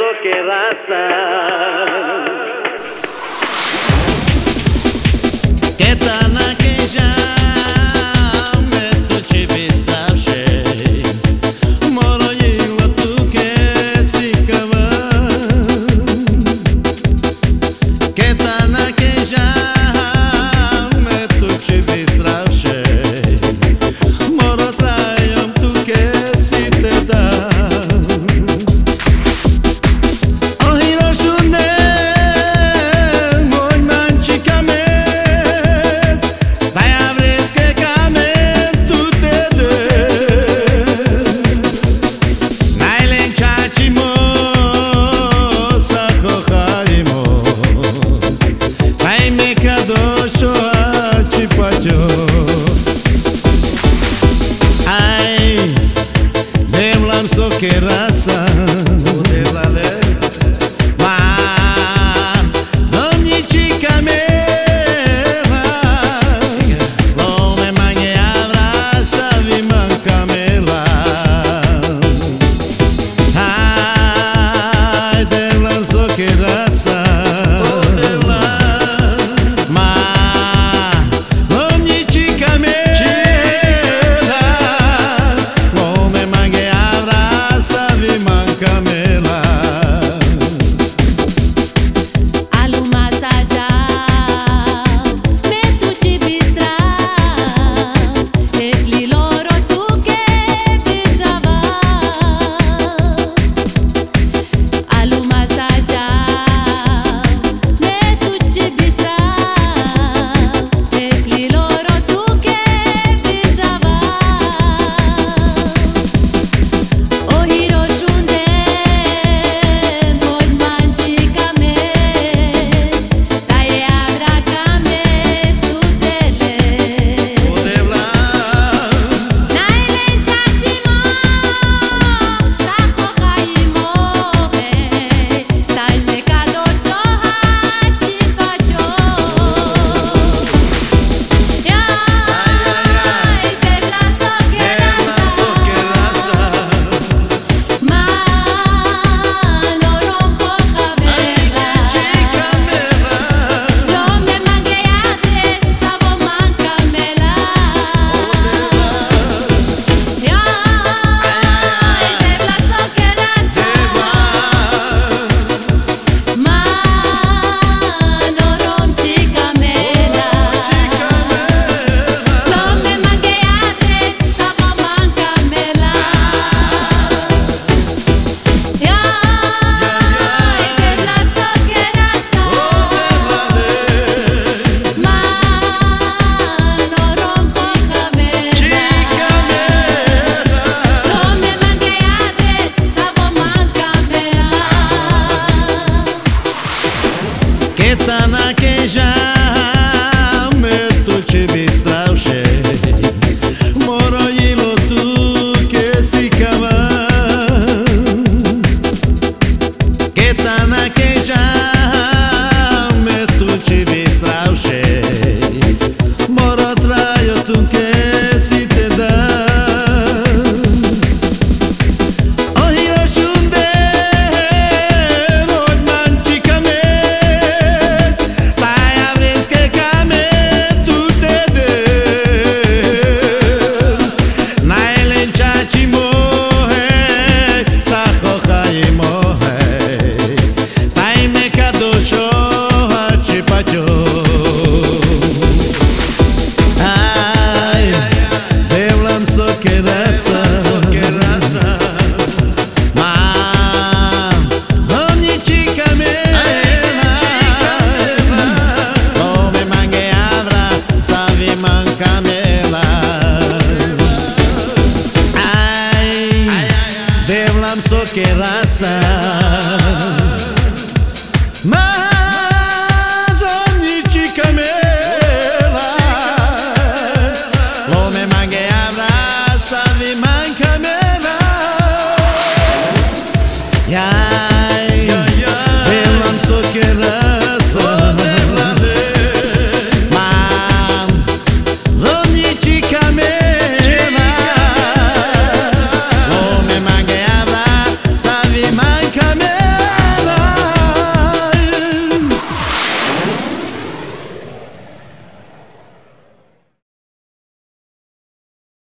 so che raza